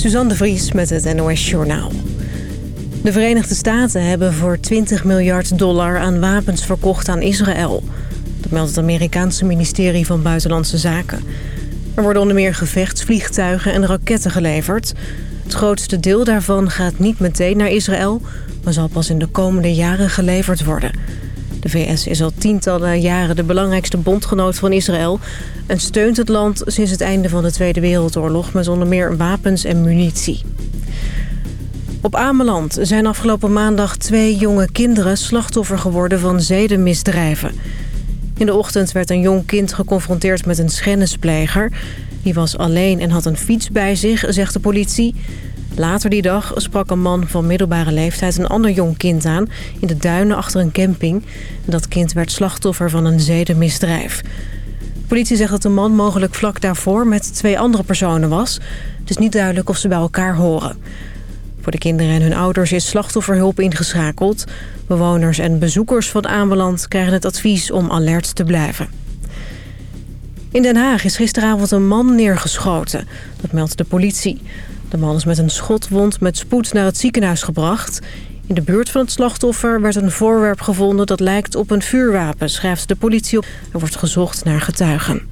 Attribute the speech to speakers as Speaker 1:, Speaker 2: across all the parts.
Speaker 1: Suzanne de Vries met het NOS Journaal. De Verenigde Staten hebben voor 20 miljard dollar aan wapens verkocht aan Israël. Dat meldt het Amerikaanse ministerie van Buitenlandse Zaken. Er worden onder meer gevechtsvliegtuigen en raketten geleverd. Het grootste deel daarvan gaat niet meteen naar Israël... maar zal pas in de komende jaren geleverd worden. De VS is al tientallen jaren de belangrijkste bondgenoot van Israël... en steunt het land sinds het einde van de Tweede Wereldoorlog... met onder meer wapens en munitie. Op Ameland zijn afgelopen maandag twee jonge kinderen slachtoffer geworden van zedenmisdrijven. In de ochtend werd een jong kind geconfronteerd met een schennispleger. Die was alleen en had een fiets bij zich, zegt de politie. Later die dag sprak een man van middelbare leeftijd een ander jong kind aan... in de duinen achter een camping. Dat kind werd slachtoffer van een zedenmisdrijf. De politie zegt dat de man mogelijk vlak daarvoor met twee andere personen was. Het is niet duidelijk of ze bij elkaar horen. Voor de kinderen en hun ouders is slachtofferhulp ingeschakeld. Bewoners en bezoekers van Ameland krijgen het advies om alert te blijven. In Den Haag is gisteravond een man neergeschoten. Dat meldt de politie. De man is met een schotwond met spoed naar het ziekenhuis gebracht. In de buurt van het slachtoffer werd een voorwerp gevonden dat lijkt op een vuurwapen, schrijft de politie op. Er wordt gezocht naar getuigen.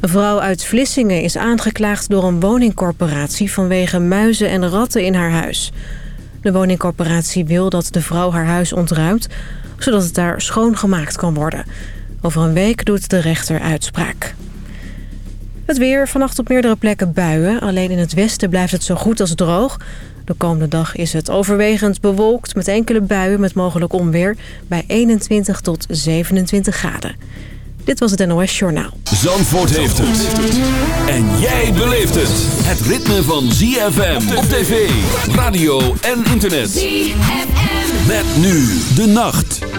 Speaker 1: Een vrouw uit Vlissingen is aangeklaagd door een woningcorporatie... vanwege muizen en ratten in haar huis. De woningcorporatie wil dat de vrouw haar huis ontruimt... zodat het daar schoongemaakt kan worden. Over een week doet de rechter uitspraak. Het weer, vannacht op meerdere plekken buien. Alleen in het westen blijft het zo goed als droog. De komende dag is het overwegend bewolkt met enkele buien met mogelijk onweer... bij 21 tot 27 graden. Dit was het NOS Journaal.
Speaker 2: Zandvoort heeft het. En jij beleeft het. Het ritme van ZFM op tv, radio en internet. ZFM. Met nu de nacht.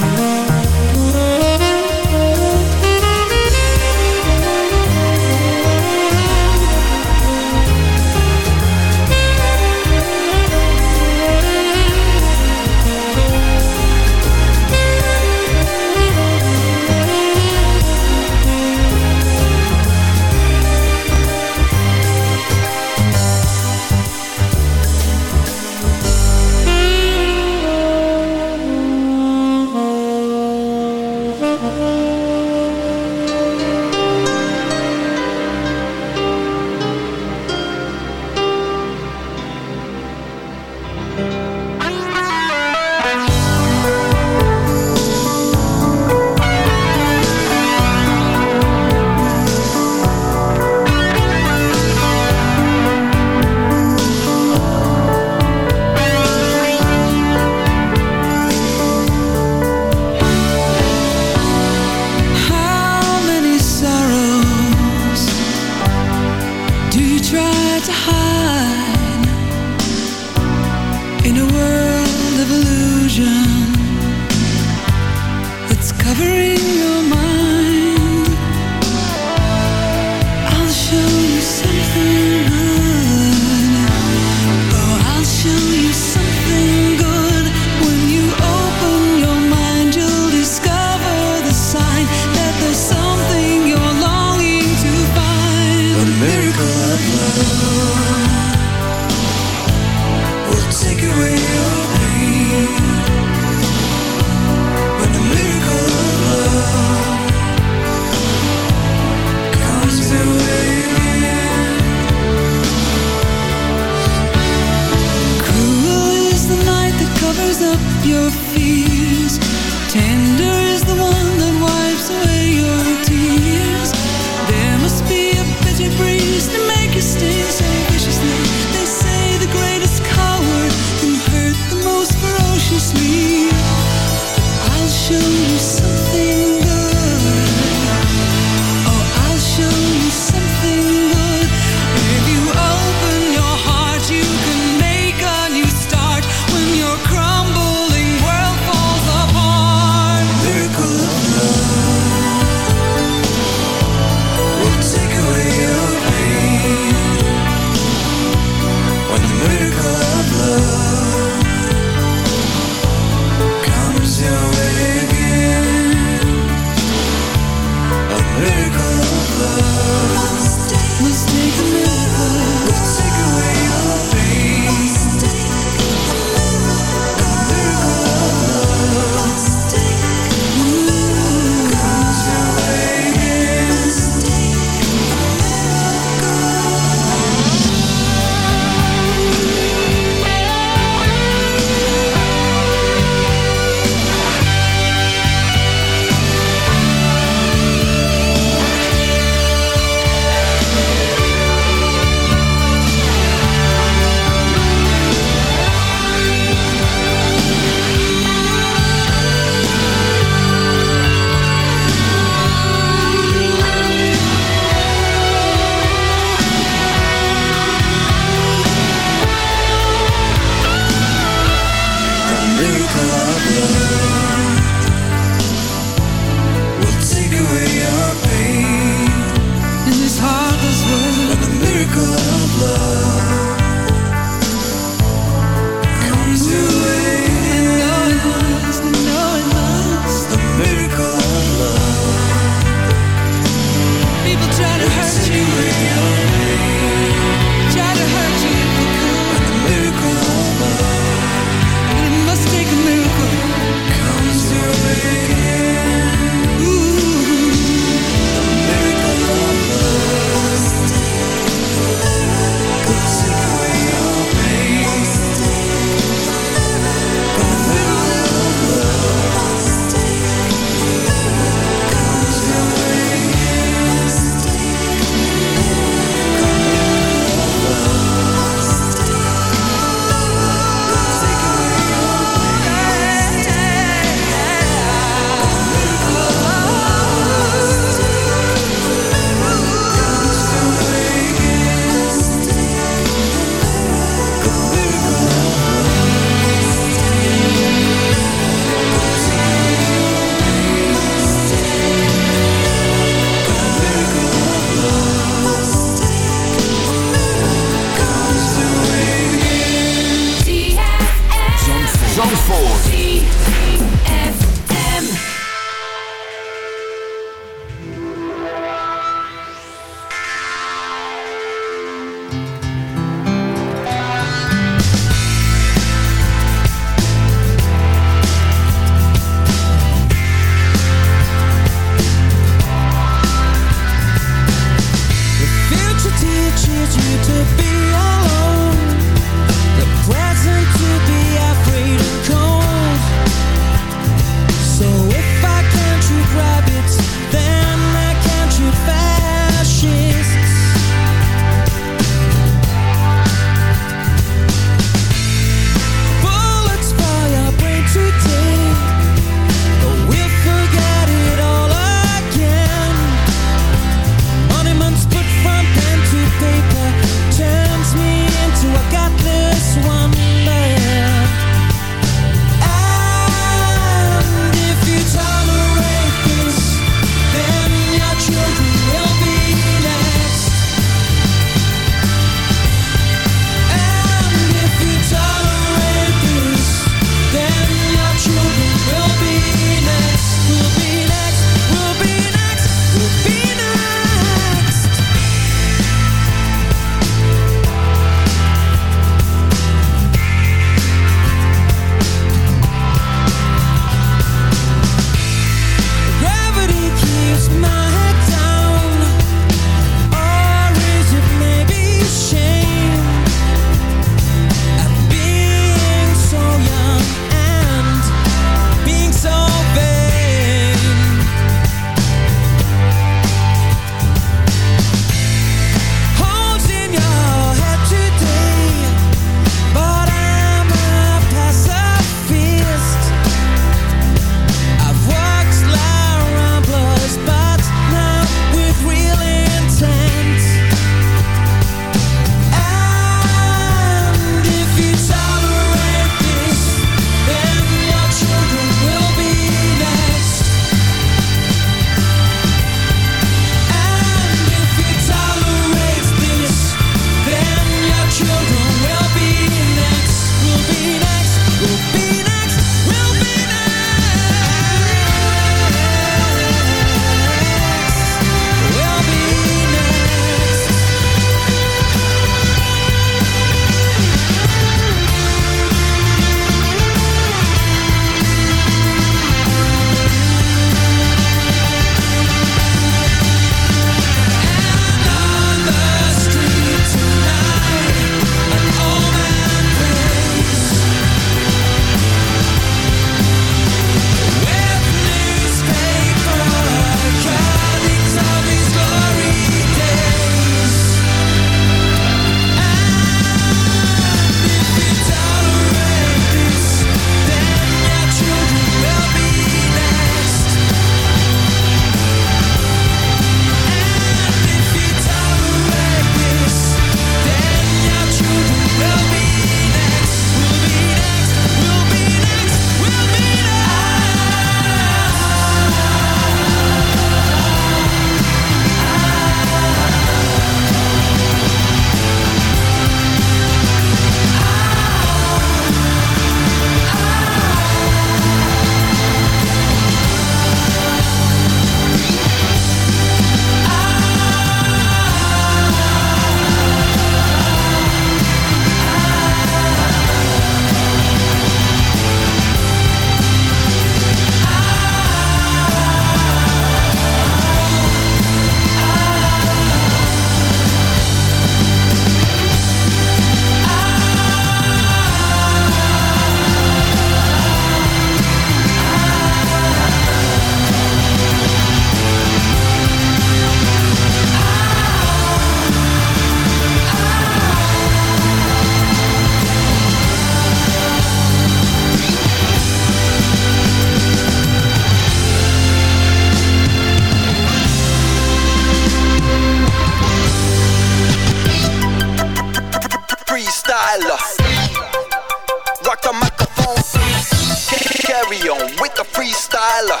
Speaker 3: on with the freestyler.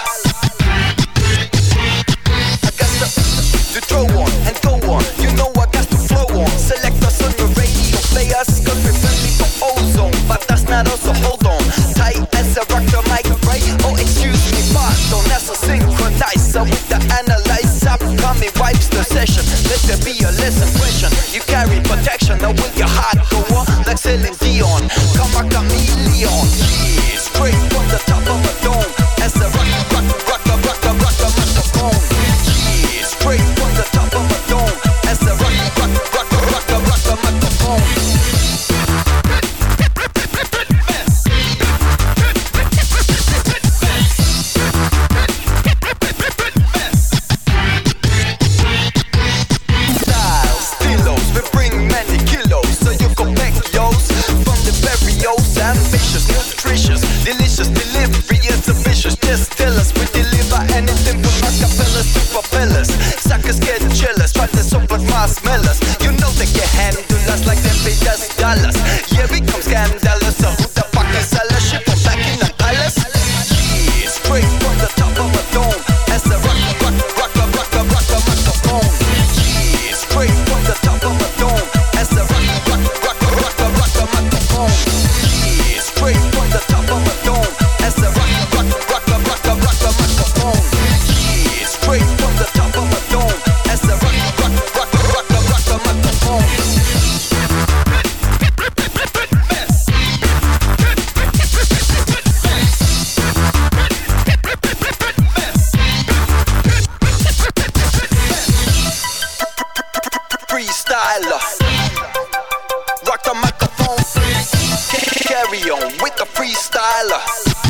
Speaker 3: I got the to throw on and go on. You know I got the flow on. Select us on the radio, play us, cause we're friendly from ozone. But that's not us, so hold on. Tight as a rock the mic, right? Oh, excuse me, but don't that's a synchronizer with the analyzer. Coming wipes the session. Let there be a lesson question. You carry protection, now with your heart go on like Celine Dion? Come back a million. 小芳。styler. Rock the microphone. Carry on with the freestyler.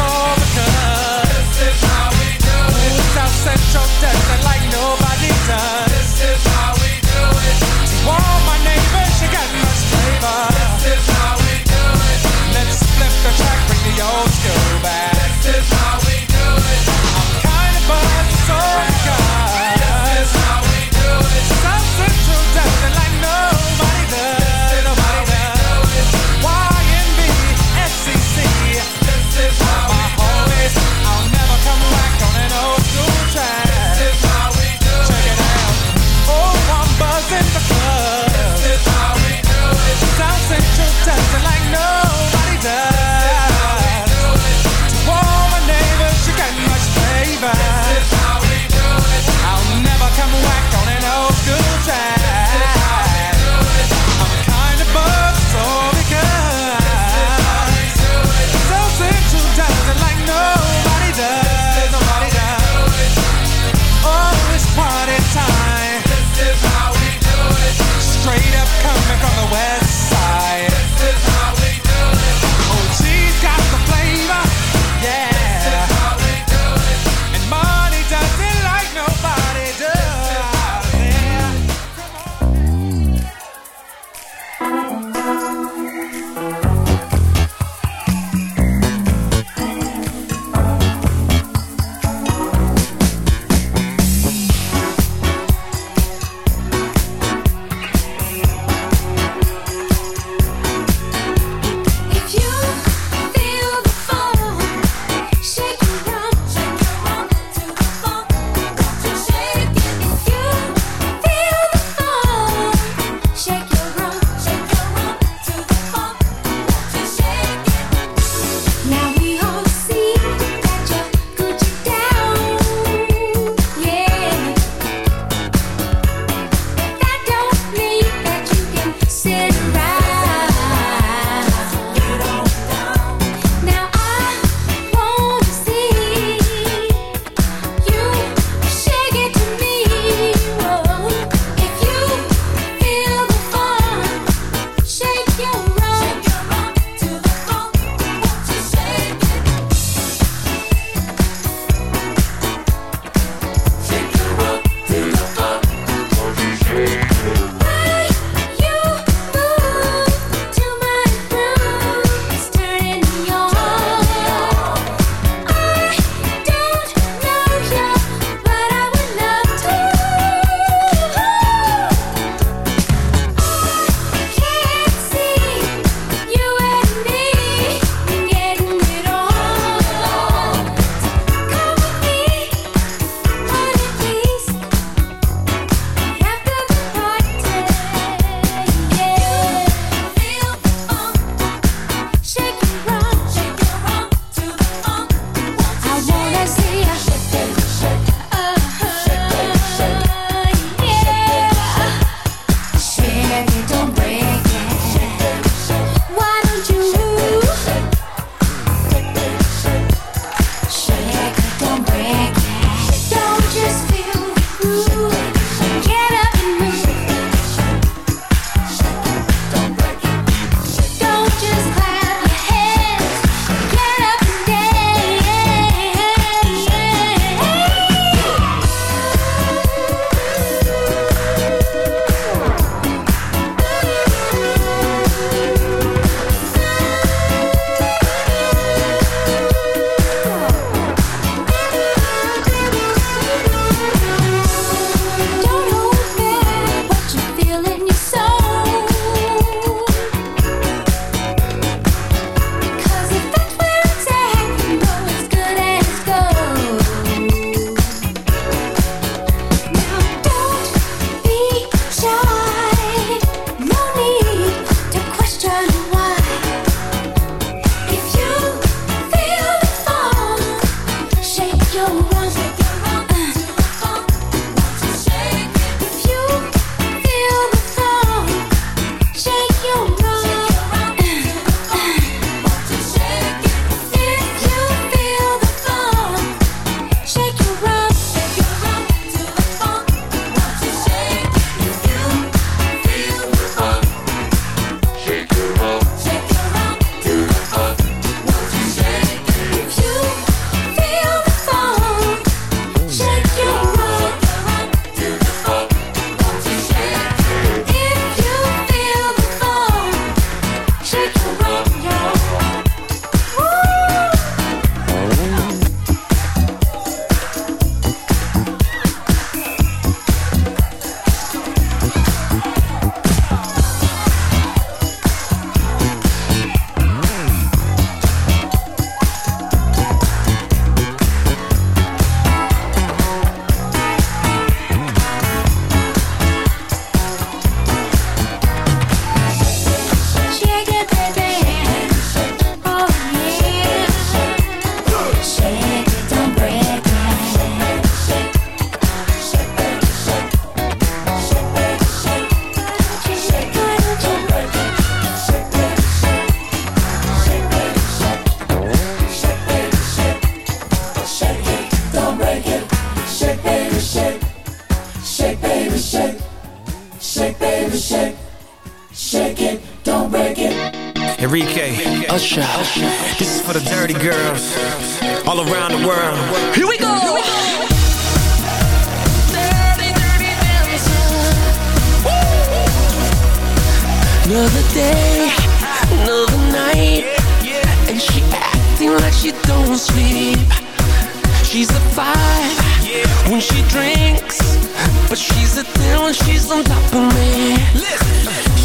Speaker 4: this is how we do it. South Central does it like nobody does. This is how we do it.
Speaker 5: Whoa.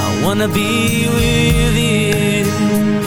Speaker 6: I wanna be with you.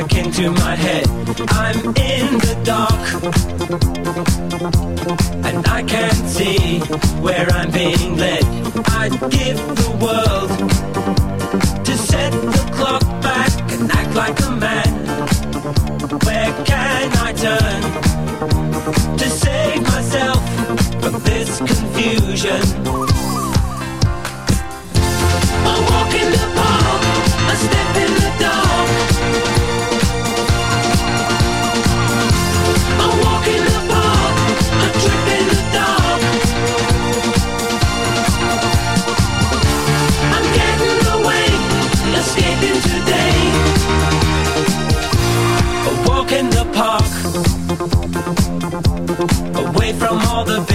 Speaker 6: back into my head. I'm in the dark, and I can't see where I'm being led. I'd give the world to set the clock back and act like a man. Where can I turn to save myself
Speaker 7: from this confusion? I walk in the park, a step in the dark.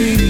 Speaker 8: see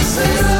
Speaker 2: myself